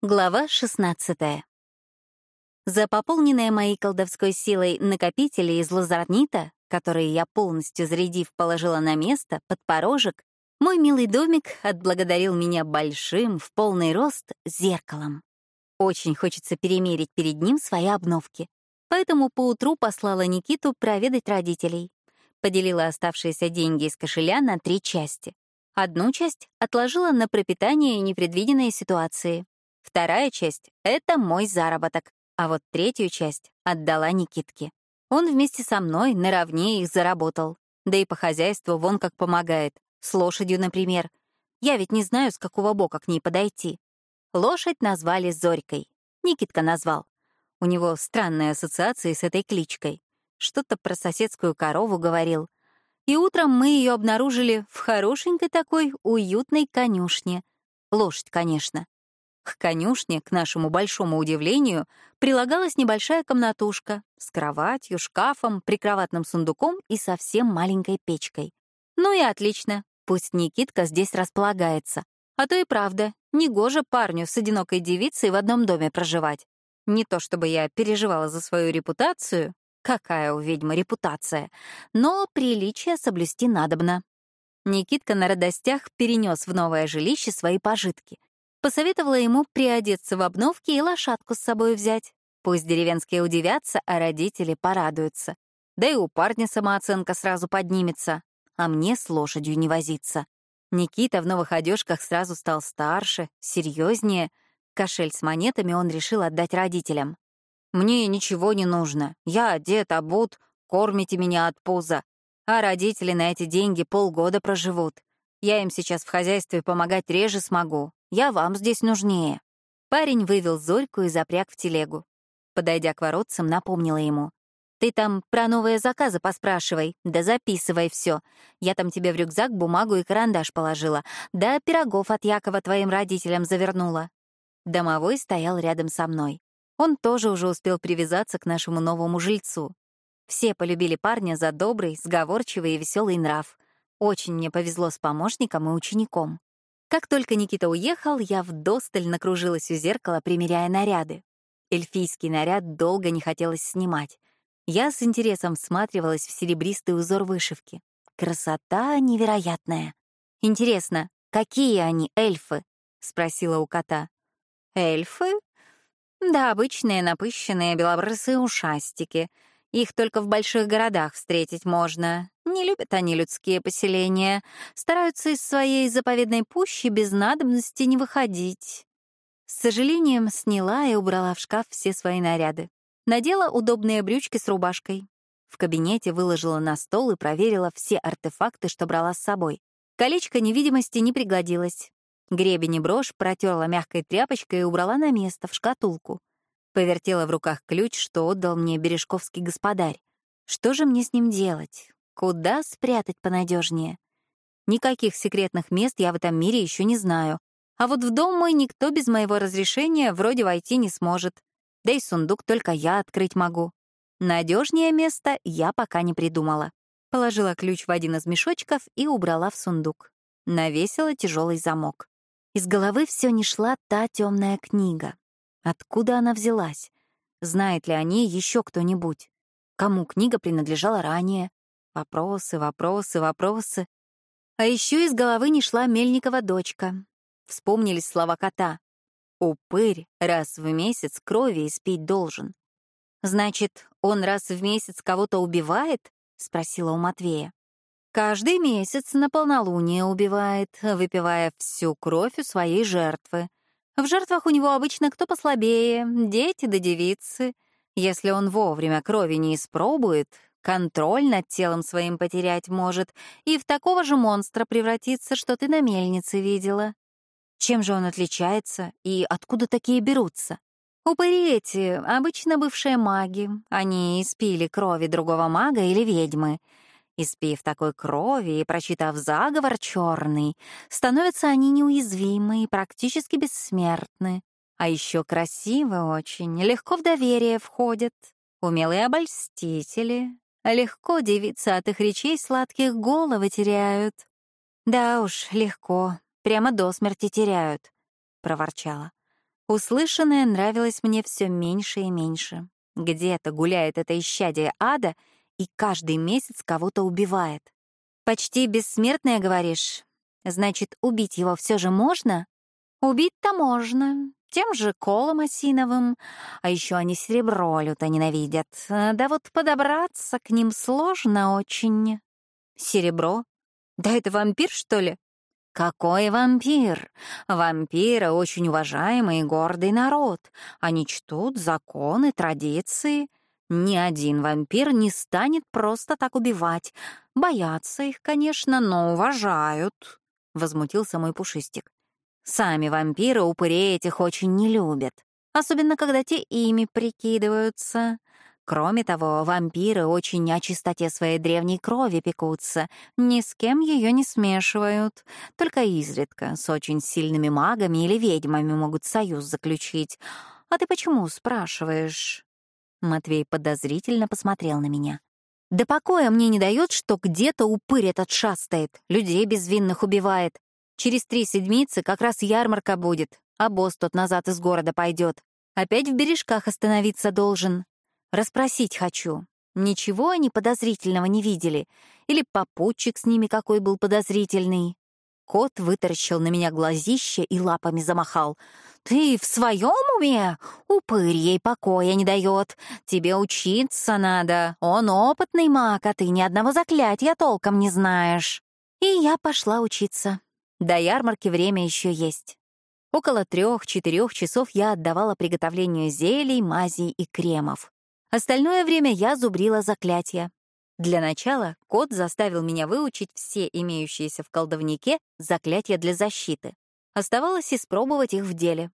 Глава 16. За пополненные моей колдовской силой накопители из лазарнита, которые я полностью зарядив положила на место, под порожек, мой милый домик отблагодарил меня большим, в полный рост, зеркалом. Очень хочется перемерить перед ним свои обновки. Поэтому поутру послала Никиту проведать родителей. Поделила оставшиеся деньги из кошеля на три части. Одну часть отложила на пропитание и непредвиденные ситуации. Вторая часть — это мой заработок, а вот третью часть отдала Никитке. Он вместе со мной наравне их заработал. Да и по хозяйству вон как помогает. С лошадью, например. Я ведь не знаю, с какого бока к ней подойти. Лошадь назвали Зорькой. Никитка назвал. У него странные ассоциации с этой кличкой. Что-то про соседскую корову говорил. И утром мы ее обнаружили в хорошенькой такой уютной конюшне. Лошадь, конечно. К конюшне, к нашему большому удивлению, прилагалась небольшая комнатушка с кроватью, шкафом, прикроватным сундуком и совсем маленькой печкой. Ну и отлично, пусть Никитка здесь располагается. А то и правда, негоже парню с одинокой девицей в одном доме проживать. Не то чтобы я переживала за свою репутацию, какая у ведьмы репутация, но приличие соблюсти надобно. Никитка на радостях перенес в новое жилище свои пожитки — Посоветовала ему приодеться в обновки и лошадку с собой взять. Пусть деревенские удивятся, а родители порадуются. Да и у парня самооценка сразу поднимется, а мне с лошадью не возиться. Никита в новых одежках сразу стал старше, серьезнее. Кошель с монетами он решил отдать родителям. «Мне ничего не нужно. Я одет, обут, кормите меня от пуза. А родители на эти деньги полгода проживут. Я им сейчас в хозяйстве помогать реже смогу. Я вам здесь нужнее». Парень вывел Зорьку и запряг в телегу. Подойдя к воротцам, напомнила ему. «Ты там про новые заказы поспрашивай, да записывай все. Я там тебе в рюкзак бумагу и карандаш положила, да пирогов от Якова твоим родителям завернула». Домовой стоял рядом со мной. Он тоже уже успел привязаться к нашему новому жильцу. Все полюбили парня за добрый, сговорчивый и веселый нрав. Очень мне повезло с помощником и учеником. Как только Никита уехал, я вдосталь накружилась у зеркала, примеряя наряды. Эльфийский наряд долго не хотелось снимать. Я с интересом всматривалась в серебристый узор вышивки. Красота невероятная. Интересно, какие они, эльфы? — спросила у кота. «Эльфы? Да, обычные напыщенные белобрысые ушастики. Их только в больших городах встретить можно. Не любят они людские поселения, стараются из своей заповедной пущи без надобности не выходить. С сожалением сняла и убрала в шкаф все свои наряды. Надела удобные брючки с рубашкой. В кабинете выложила на стол и проверила все артефакты, что брала с собой. Колечко невидимости не пригодилось. Гребень и брошь протерла мягкой тряпочкой и убрала на место, в шкатулку. Повертела в руках ключ, что отдал мне бережковский господарь. Что же мне с ним делать? Куда спрятать понадежнее? Никаких секретных мест я в этом мире еще не знаю. А вот в дом мой никто без моего разрешения вроде войти не сможет. Да и сундук только я открыть могу. Надежнее место я пока не придумала. Положила ключ в один из мешочков и убрала в сундук. Навесила тяжелый замок. Из головы все не шла та темная книга. Откуда она взялась? Знает ли о ней еще кто-нибудь? Кому книга принадлежала ранее? Вопросы, вопросы, вопросы. А еще из головы не шла Мельникова дочка. Вспомнились слова кота. «Упырь раз в месяц крови испить должен». «Значит, он раз в месяц кого-то убивает?» — спросила у Матвея. «Каждый месяц на полнолуние убивает, выпивая всю кровь у своей жертвы. В жертвах у него обычно кто послабее, дети да девицы. Если он вовремя крови не испробует, контроль над телом своим потерять может и в такого же монстра превратиться, что ты на мельнице видела. Чем же он отличается и откуда такие берутся? Упыри эти — обычно бывшие маги. Они испили крови другого мага или ведьмы. Испив такой крови и прочитав заговор черный, становятся они неуязвимы и практически бессмертны. А еще красивы очень, легко в доверие входят. Умелые обольстители, Легко девицы от их речей сладких головы теряют. Да уж, легко, прямо до смерти теряют, — проворчала. Услышанное нравилось мне все меньше и меньше. Где-то гуляет это исчадие ада и каждый месяц кого-то убивает. Почти бессмертное, говоришь? Значит, убить его все же можно? Убить-то можно, тем же колом осиновым, а еще они серебро люто ненавидят. Да вот подобраться к ним сложно очень. Серебро? Да это вампир, что ли? Какой вампир? Вампиры — очень уважаемый и гордый народ. Они чтут законы, традиции. Ни один вампир не станет просто так убивать. Боятся их, конечно, но уважают. Возмутился мой пушистик. Сами вампиры упырей этих очень не любят. Особенно, когда те ими прикидываются. Кроме того, вампиры очень о чистоте своей древней крови пекутся, ни с кем ее не смешивают. Только изредка с очень сильными магами или ведьмами могут союз заключить. А ты почему спрашиваешь? Матвей подозрительно посмотрел на меня. Да покоя мне не дает, что где-то упырь этот шастает, людей безвинных убивает. Через три седмицы как раз ярмарка будет, а босс тот назад из города пойдет. Опять в бережках остановиться должен. Расспросить хочу. Ничего они подозрительного не видели? Или попутчик с ними какой был подозрительный? Кот вытаращил на меня глазище и лапами замахал. «Ты в своем уме? Упырь ей покоя не дает. Тебе учиться надо. Он опытный маг, а ты ни одного заклятия толком не знаешь». И я пошла учиться. До ярмарки время еще есть. Около трех-четырех часов я отдавала приготовлению зелий, мазей и кремов. Остальное время я зубрила заклятия. Для начала кот заставил меня выучить все имеющиеся в колдовнике заклятия для защиты. Оставалось испробовать их в деле.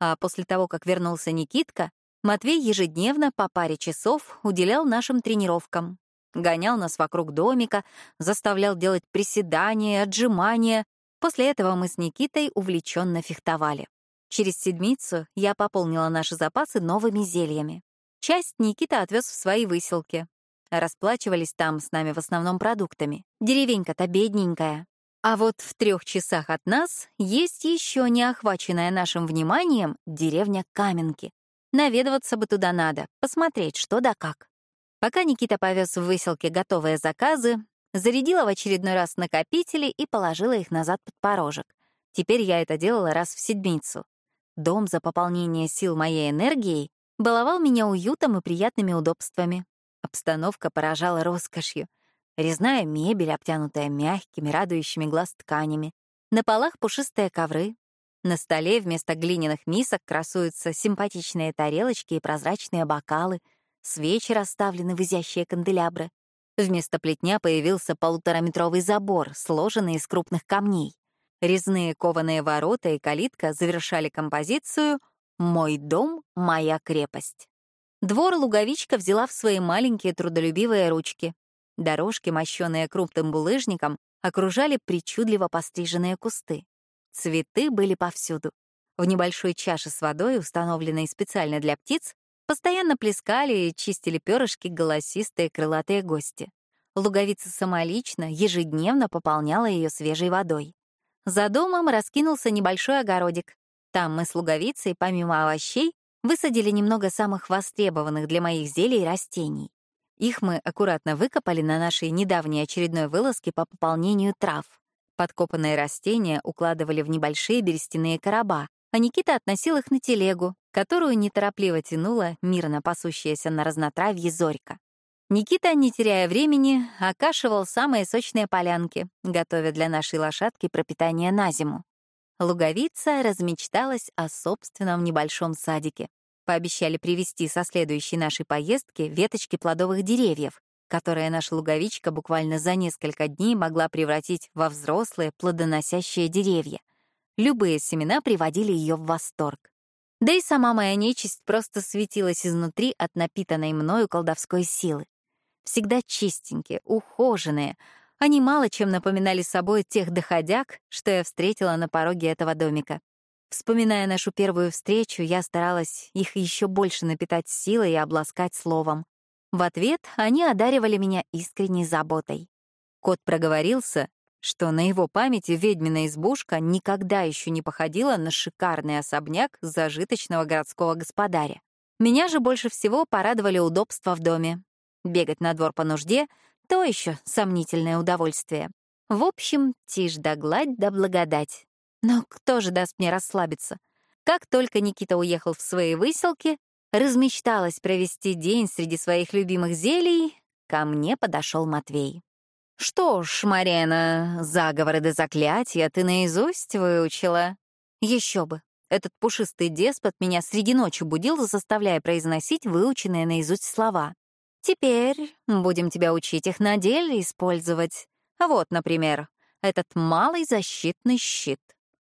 А после того, как вернулся Никитка, Матвей ежедневно по паре часов уделял нашим тренировкам. Гонял нас вокруг домика, заставлял делать приседания, отжимания. После этого мы с Никитой увлеченно фехтовали. Через седмицу я пополнила наши запасы новыми зельями. Часть Никита отвез в свои выселки. Расплачивались там с нами в основном продуктами. Деревенька-то бедненькая. А вот в трех часах от нас есть еще не охваченная нашим вниманием деревня Каменки. Наведываться бы туда надо, посмотреть, что да как. Пока Никита повез в выселке готовые заказы, зарядила в очередной раз накопители и положила их назад под порожек. Теперь я это делала раз в седмицу. Дом за пополнение сил моей энергией баловал меня уютом и приятными удобствами. Обстановка поражала роскошью. Резная мебель, обтянутая мягкими, радующими глаз тканями. На полах пушистые ковры. На столе вместо глиняных мисок красуются симпатичные тарелочки и прозрачные бокалы. Свечи расставлены в изящие канделябры. Вместо плетня появился полутораметровый забор, сложенный из крупных камней. Резные кованые ворота и калитка завершали композицию — мой дом — моя крепость. Двор луговичка взяла в свои маленькие трудолюбивые ручки. Дорожки, мощенные крупным булыжником, окружали причудливо постриженные кусты. Цветы были повсюду. В небольшой чаше с водой, установленной специально для птиц, постоянно плескали и чистили перышки голосистые крылатые гости. Луговица самолично, ежедневно пополняла ее свежей водой. За домом раскинулся небольшой огородик. Там мы с луговицей, помимо овощей, высадили немного самых востребованных для моих зелий растений. Их мы аккуратно выкопали на нашей недавней очередной вылазке по пополнению трав. Подкопанные растения укладывали в небольшие берестяные короба, а Никита относил их на телегу, которую неторопливо тянула мирно пасущаяся на разнотравье зорька. Никита, не теряя времени, окашивал самые сочные полянки, готовя для нашей лошадки пропитание на зиму. Луговица размечталась о собственном небольшом садике. Пообещали привезти со следующей нашей поездки веточки плодовых деревьев, которые наша луговичка буквально за несколько дней могла превратить во взрослые плодоносящие деревья. Любые семена приводили ее в восторг. Да и сама моя нечисть просто светилась изнутри от напитанной мною колдовской силы. Всегда чистенькие, ухоженные, они мало чем напоминали собой тех доходяг, что я встретила на пороге этого домика. Вспоминая нашу первую встречу, я старалась их еще больше напитать силой и обласкать словом. В ответ они одаривали меня искренней заботой. Кот проговорился, что на его памяти ведьмина избушка никогда еще не походила на шикарный особняк зажиточного городского господаря. Меня же больше всего порадовали удобства в доме. Бегать на двор по нужде — то еще сомнительное удовольствие. В общем, тишь да гладь да благодать. Но кто же даст мне расслабиться? Как только Никита уехал в свои выселки, размечталась провести день среди своих любимых зелий, ко мне подошел Матвей. «Что ж, Марена, заговоры да заклятия ты наизусть выучила?» Еще бы. Этот пушистый деспот меня среди ночи будил, заставляя произносить выученные наизусть слова. «Теперь будем тебя учить их на деле использовать. Вот, например, этот малый защитный щит.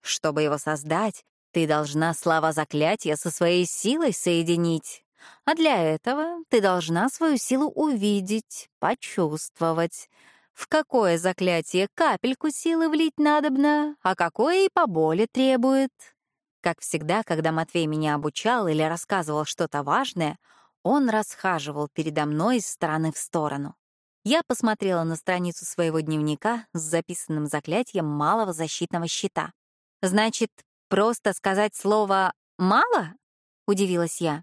Чтобы его создать, ты должна слова заклятия со своей силой соединить. А для этого ты должна свою силу увидеть, почувствовать. В какое заклятие капельку силы влить надобно, а какое и по боли требует. Как всегда, когда Матвей меня обучал или рассказывал что-то важное, он расхаживал передо мной из стороны в сторону. Я посмотрела на страницу своего дневника с записанным заклятием малого защитного щита. Значит, просто сказать слово «мало»? Удивилась я.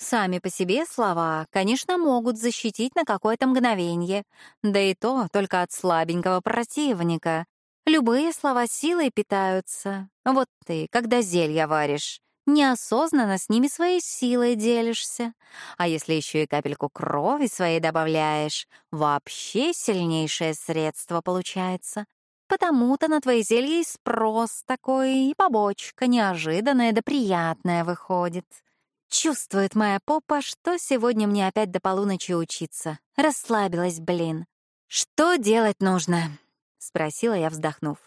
Сами по себе слова, конечно, могут защитить на какое-то мгновение, да и то только от слабенького противника. Любые слова силой питаются. Вот ты, когда зелья варишь, неосознанно с ними своей силой делишься. А если еще и капельку крови своей добавляешь, вообще сильнейшее средство получается. Потому-то на твои зелья и спрос такой, и побочка неожиданная да приятная выходит. Чувствует моя попа, что сегодня мне опять до полуночи учиться. Расслабилась, блин. Что делать нужно? — спросила я, вздохнув.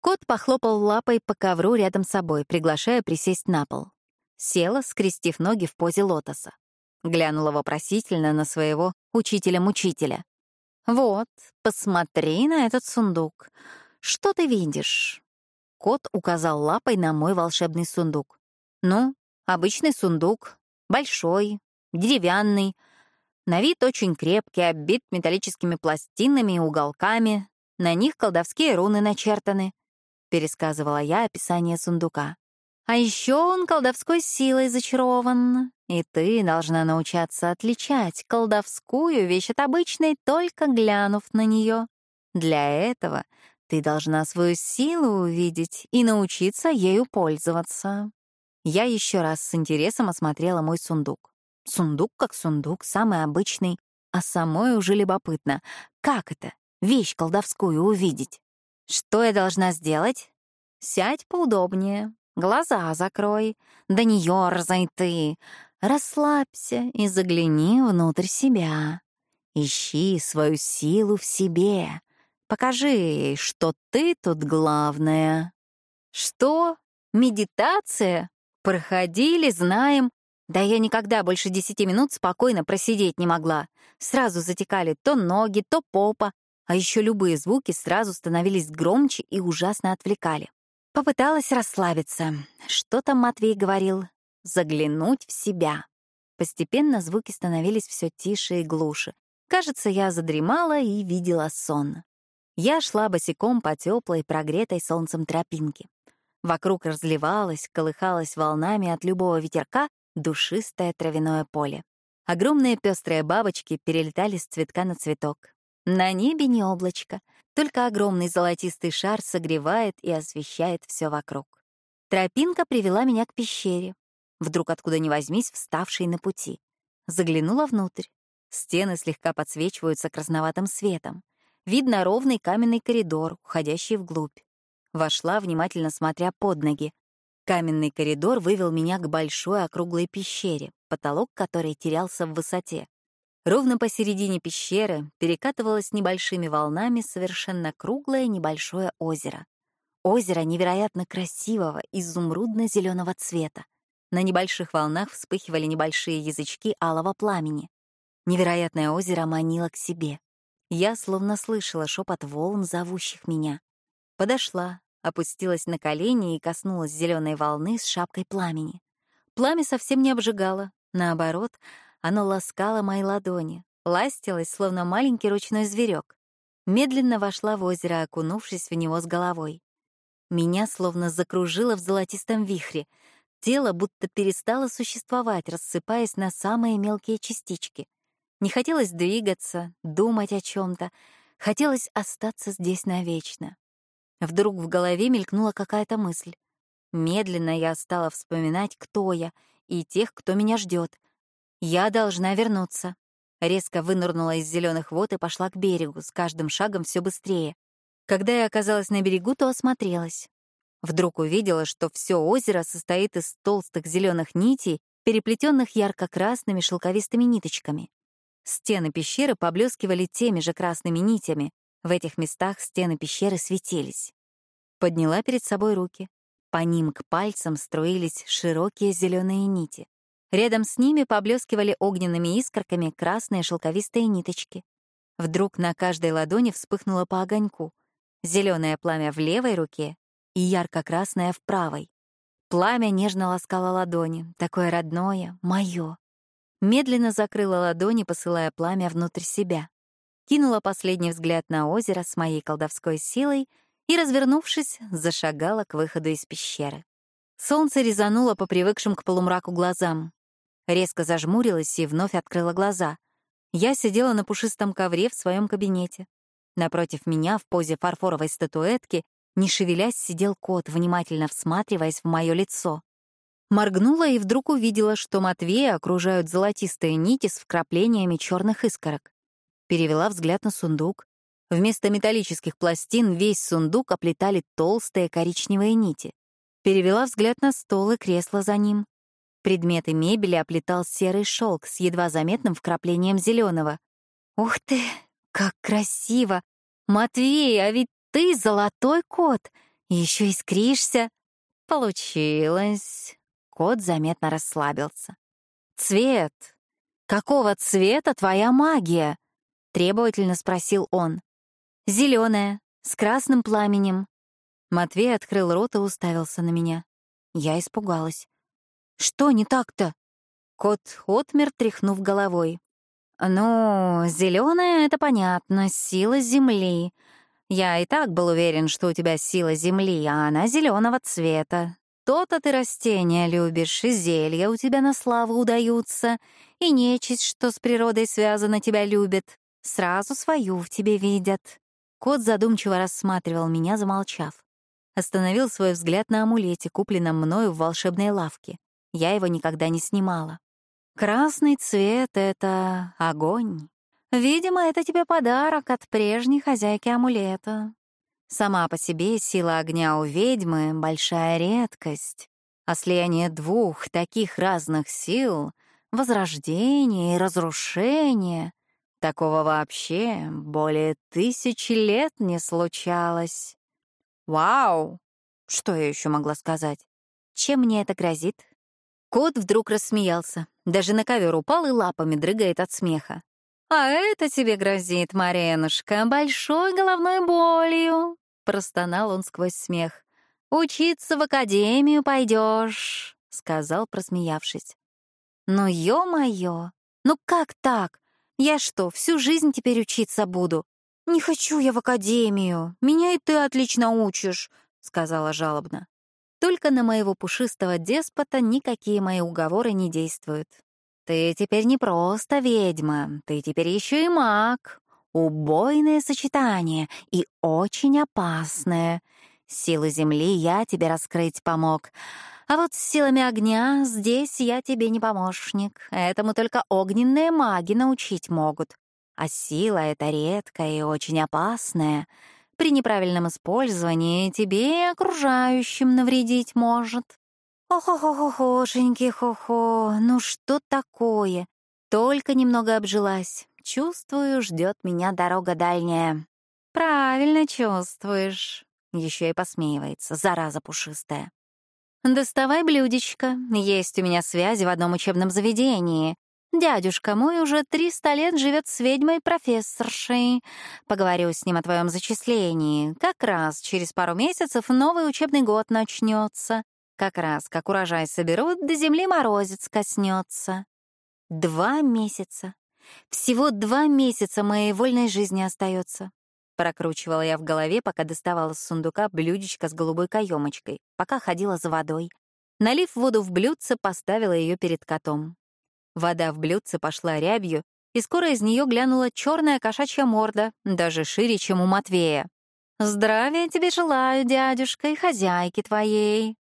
Кот похлопал лапой по ковру рядом с собой, приглашая присесть на пол. Села, скрестив ноги в позе лотоса. Глянула вопросительно на своего учителя-мучителя. «Вот, посмотри на этот сундук. Что ты видишь?» Кот указал лапой на мой волшебный сундук. «Ну, обычный сундук. Большой, деревянный. На вид очень крепкий, оббит металлическими пластинами и уголками. На них колдовские руны начертаны», — пересказывала я описание сундука. «А еще он колдовской силой зачарован, и ты должна научаться отличать колдовскую вещь от обычной, только глянув на нее. Для этого ты должна свою силу увидеть и научиться ею пользоваться». Я еще раз с интересом осмотрела мой сундук. Сундук как сундук, самый обычный, а самой уже любопытно, как это вещь колдовскую увидеть. Что я должна сделать? Сядь поудобнее, глаза закрой, да не ёрзай ты. Расслабься и загляни внутрь себя. Ищи свою силу в себе. Покажи ей, что ты тут главное. Что? Медитация? Проходили, знаем. Да я никогда больше десяти минут спокойно просидеть не могла. Сразу затекали то ноги, то попа, а еще любые звуки сразу становились громче и ужасно отвлекали. Попыталась расслабиться. Что там Матвей говорил? Заглянуть в себя. Постепенно звуки становились все тише и глуше. Кажется, я задремала и видела сон. Я шла босиком по теплой, прогретой солнцем тропинке. Вокруг разливалось, колыхалось волнами от любого ветерка душистое травяное поле. Огромные пестрые бабочки перелетали с цветка на цветок. На небе не облачко, только огромный золотистый шар согревает и освещает все вокруг. Тропинка привела меня к пещере, вдруг откуда ни возьмись, вставшей на пути. Заглянула внутрь. Стены слегка подсвечиваются красноватым светом. Видно ровный каменный коридор, уходящий вглубь. Вошла, внимательно смотря под ноги. Каменный коридор вывел меня к большой округлой пещере, потолок которой терялся в высоте. Ровно посередине пещеры перекатывалось небольшими волнами совершенно круглое небольшое озеро. Озеро невероятно красивого, изумрудно-зеленого цвета. На небольших волнах вспыхивали небольшие язычки алого пламени. Невероятное озеро манило к себе. Я словно слышала шепот волн, зовущих меня. Подошла, опустилась на колени и коснулась зеленой волны с шапкой пламени. Пламя совсем не обжигало, наоборот — оно ласкало мои ладони, ластилось, словно маленький ручной зверек. медленно вошла в озеро, окунувшись в него с головой. Меня словно закружило в золотистом вихре. Тело будто перестало существовать, рассыпаясь на самые мелкие частички. Не хотелось двигаться, думать о чем то Хотелось остаться здесь навечно. Вдруг в голове мелькнула какая-то мысль. Медленно я стала вспоминать, кто я, и тех, кто меня ждет. Я должна вернуться. Резко вынырнула из зеленых вод и пошла к берегу, с каждым шагом все быстрее. Когда я оказалась на берегу, то осмотрелась. Вдруг увидела, что все озеро состоит из толстых зеленых нитей, переплетенных ярко-красными шелковистыми ниточками. Стены пещеры поблескивали теми же красными нитями. В этих местах стены пещеры светились. Подняла перед собой руки. По ним к пальцам струились широкие зеленые нити. Рядом с ними поблескивали огненными искорками красные шелковистые ниточки. Вдруг на каждой ладони вспыхнуло по огоньку. Зеленое пламя в левой руке и ярко-красное в правой. Пламя нежно ласкало ладони, такое родное, мое. Медленно закрыла ладони, посылая пламя внутрь себя. Кинула последний взгляд на озеро с моей колдовской силой и, развернувшись, зашагала к выходу из пещеры. Солнце резануло по привыкшим к полумраку глазам. Резко зажмурилась и вновь открыла глаза. Я сидела на пушистом ковре в своем кабинете. Напротив меня, в позе фарфоровой статуэтки, не шевелясь, сидел кот, внимательно всматриваясь в мое лицо. Моргнула и вдруг увидела, что Матвея окружают золотистые нити с вкраплениями черных искорок. Перевела взгляд на сундук. Вместо металлических пластин весь сундук оплетали толстые коричневые нити. Перевела взгляд на стол и кресло за ним. Предметы мебели оплетал серый шелк с едва заметным вкраплением зеленого. «Ух ты, как красиво! Матвей, а ведь ты золотой кот! Еще искришься!» «Получилось!» Кот заметно расслабился. «Цвет! Какого цвета твоя магия?» — требовательно спросил он. «Зеленая, с красным пламенем». Матвей открыл рот и уставился на меня. Я испугалась. Что не так-то? Кот отмер, тряхнув головой. Ну, зеленая это понятно, сила земли. Я и так был уверен, что у тебя сила земли, а она зеленого цвета. То-то ты растения любишь, и зелья у тебя на славу удаются, и нечисть, что с природой связана, тебя любит. Сразу свою в тебе видят. Кот задумчиво рассматривал меня, замолчав. Остановил свой взгляд на амулете, купленном мною в волшебной лавке. Я его никогда не снимала. Красный цвет — это огонь. Видимо, это тебе подарок от прежней хозяйки амулета. Сама по себе сила огня у ведьмы — большая редкость. А слияние двух таких разных сил — возрождение и разрушение — такого вообще более тысячи лет не случалось. Вау! Что я еще могла сказать? Чем мне это грозит? Кот вдруг рассмеялся. Даже на ковер упал и лапами дрыгает от смеха. «А это тебе грозит, Маренушка, большой головной болью!» Простонал он сквозь смех. «Учиться в академию пойдешь», — сказал, просмеявшись. «Ну, ё-моё! Ну как так? Я что, всю жизнь теперь учиться буду? Не хочу я в академию. Меня и ты отлично учишь», — сказала жалобно. Только на моего пушистого деспота никакие мои уговоры не действуют. Ты теперь не просто ведьма, ты теперь еще и маг. Убойное сочетание и очень опасное. Силу земли я тебе раскрыть помог. А вот с силами огня здесь я тебе не помощник. Этому только огненные маги научить могут. А сила — это редкая и очень опасная — при неправильном использовании тебе и окружающим навредить может. Ох-ох-ох-охошеньки, хо-хо, ну что такое? Только немного обжилась. Чувствую, ждет меня дорога дальняя. Правильно чувствуешь. Еще и посмеивается, зараза пушистая. Доставай блюдечко. Есть у меня связи в одном учебном заведении. Дядюшка мой уже триста лет живет с ведьмой-профессоршей. Поговорю с ним о твоем зачислении. Как раз через пару месяцев новый учебный год начнется. Как раз, как урожай соберут, до земли морозец коснется. Два месяца. Всего два месяца моей вольной жизни остается. Прокручивала я в голове, пока доставала с сундука блюдечко с голубой каемочкой, пока ходила за водой. Налив воду в блюдце, поставила ее перед котом. Вода в блюдце пошла рябью, и скоро из нее глянула черная кошачья морда, даже шире, чем у Матвея. «Здравия тебе желаю, дядюшка, и хозяйки твоей».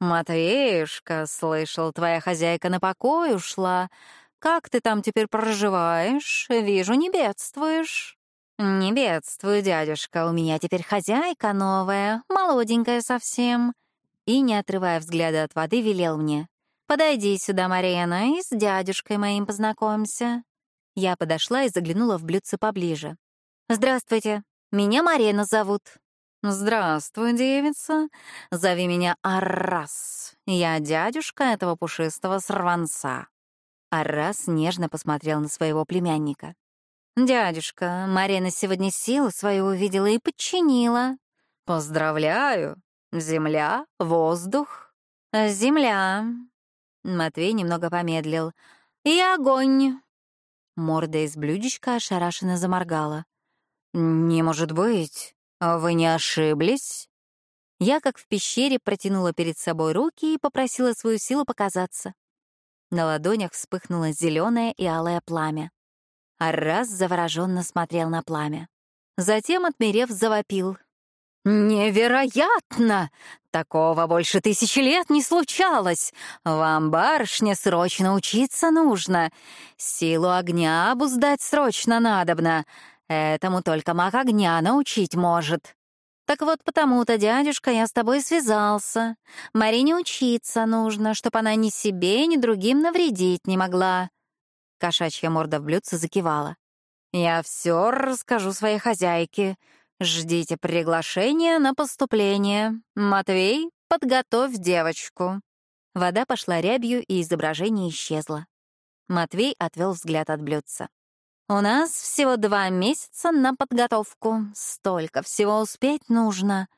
«Матвеюшка, слышал, твоя хозяйка на покой ушла. Как ты там теперь проживаешь? Вижу, не бедствуешь». «Не бедствую, дядюшка, у меня теперь хозяйка новая, молоденькая совсем». И, не отрывая взгляда от воды, велел мне. «Подойди сюда, Марена, и с дядюшкой моим познакомься». Я подошла и заглянула в блюдце поближе. «Здравствуйте, меня Марина зовут». «Здравствуй, девица. Зови меня Аррас. Я дядюшка этого пушистого сорванца». Аррас нежно посмотрел на своего племянника. «Дядюшка, Марина сегодня силу свою увидела и подчинила». «Поздравляю. Земля, воздух». «Земля». Матвей немного помедлил. «И огонь». Морда из блюдечка ошарашенно заморгала. «Не может быть. Вы не ошиблись?» Я, как в пещере, протянула перед собой руки и попросила свою силу показаться. На ладонях вспыхнуло зеленое и алое пламя. А раз завороженно смотрел на пламя. Затем, отмерев, завопил. «Невероятно! Такого больше тысячи лет не случалось! Вам, барышня, срочно учиться нужно. Силу огня обуздать срочно надобно. Этому только маг огня научить может. Так вот потому-то, дядюшка, я с тобой связался. Марине учиться нужно, чтобы она ни себе, ни другим навредить не могла». Кошачья морда в блюдце закивала. «Я все расскажу своей хозяйке. Ждите приглашения на поступление. Матвей, подготовь девочку». Вода пошла рябью, и изображение исчезло. Матвей отвел взгляд от блюдца. «У нас всего два месяца на подготовку. Столько всего успеть нужно».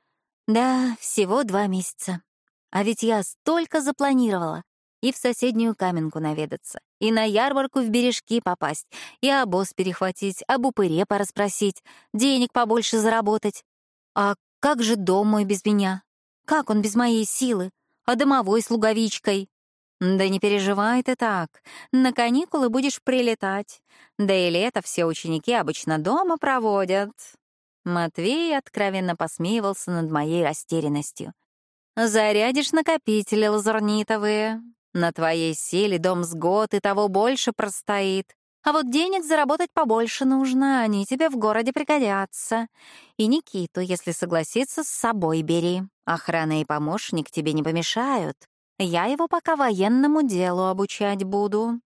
«Да, всего два месяца. А ведь я столько запланировала и в соседнюю каменку наведаться, и на ярмарку в бережки попасть, и обоз перехватить, об упыре порасспросить, денег побольше заработать. А как же дом мой без меня? Как он без моей силы? А домовой с луговичкой? Да не переживай ты так. На каникулы будешь прилетать. Да и лето все ученики обычно дома проводят. Матвей откровенно посмеивался над моей растерянностью. Зарядишь накопители лазурнитовые, на твоей силе дом с год и того больше простоит. А вот денег заработать побольше нужно, они тебе в городе пригодятся. И Никиту, если согласиться, с собой бери. Охрана и помощник тебе не помешают. Я его пока военному делу обучать буду».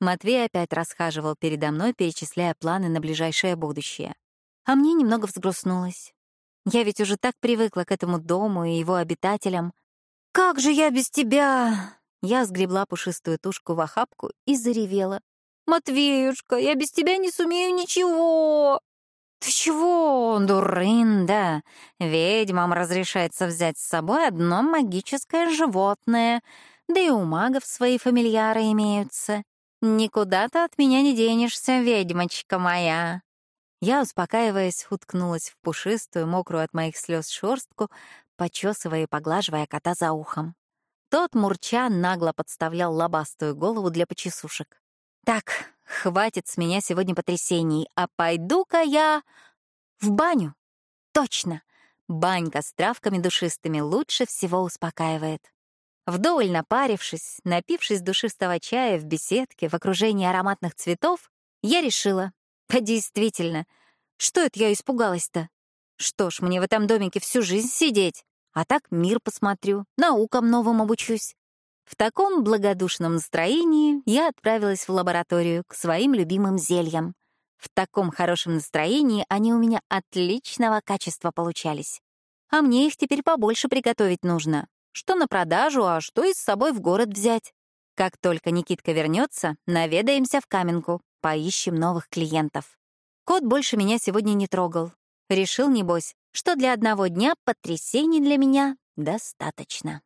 Матвей опять расхаживал передо мной, перечисляя планы на ближайшее будущее. А мне немного взгрустнулось. Я ведь уже так привыкла к этому дому и его обитателям. «Как же я без тебя?» Я сгребла пушистую тушку в охапку и заревела. «Матвеюшка, я без тебя не сумею ничего!» «Ты чего, дурында? Ведьмам разрешается взять с собой одно магическое животное, да и у магов свои фамильяры имеются. Никуда ты от меня не денешься, ведьмочка моя!» Я, успокаиваясь, уткнулась в пушистую, мокрую от моих слез шерстку, почесывая и поглаживая кота за ухом. Тот, мурча, нагло подставлял лобастую голову для почесушек. «Так, хватит с меня сегодня потрясений, а пойду-ка я в баню. Точно, банька с травками душистыми лучше всего успокаивает». Вдоволь напарившись, напившись душистого чая в беседке в окружении ароматных цветов, я решила, а действительно, что это я испугалась-то? Что ж, мне в этом домике всю жизнь сидеть? А так мир посмотрю, наукам новым обучусь. В таком благодушном настроении я отправилась в лабораторию к своим любимым зельям. В таком хорошем настроении они у меня отличного качества получались. А мне их теперь побольше приготовить нужно. Что на продажу, а что и с собой в город взять. Как только Никитка вернется, наведаемся в Каменку, поищем новых клиентов. Кот больше меня сегодня не трогал. Решил, небось, что для одного дня потрясений для меня достаточно.